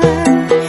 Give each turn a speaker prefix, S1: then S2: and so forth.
S1: time